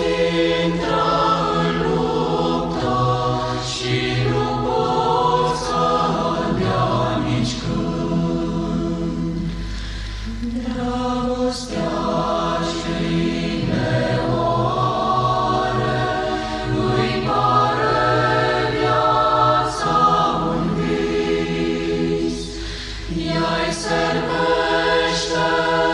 in the Herr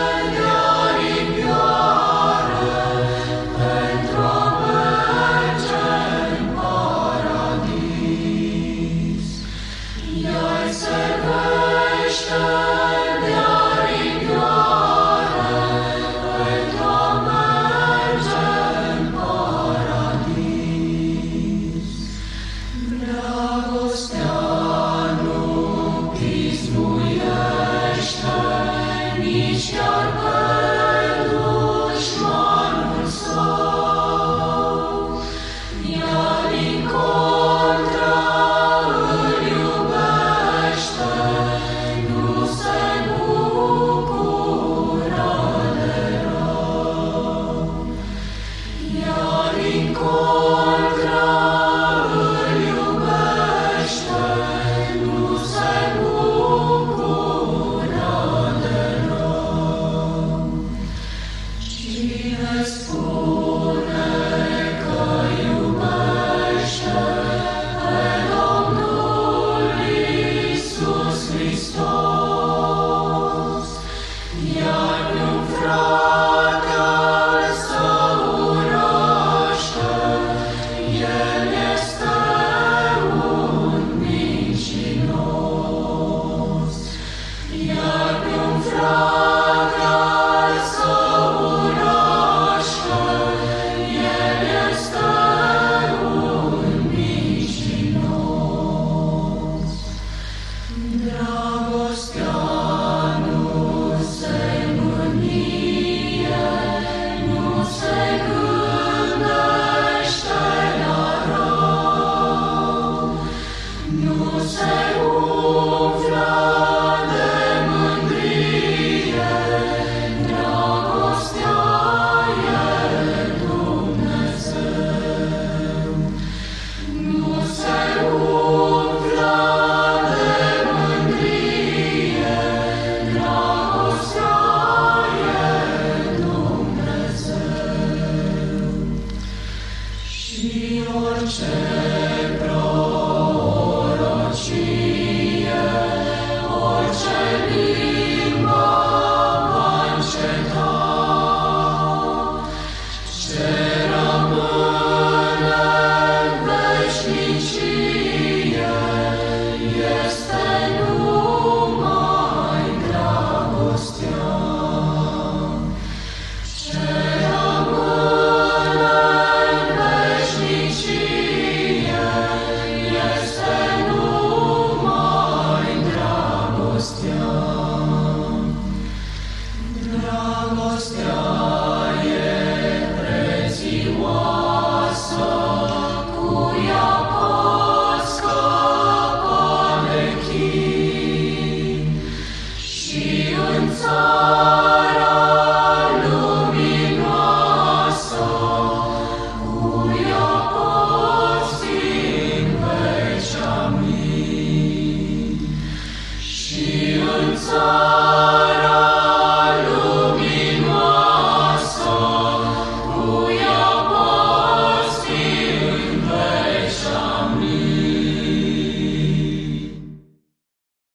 Dragostea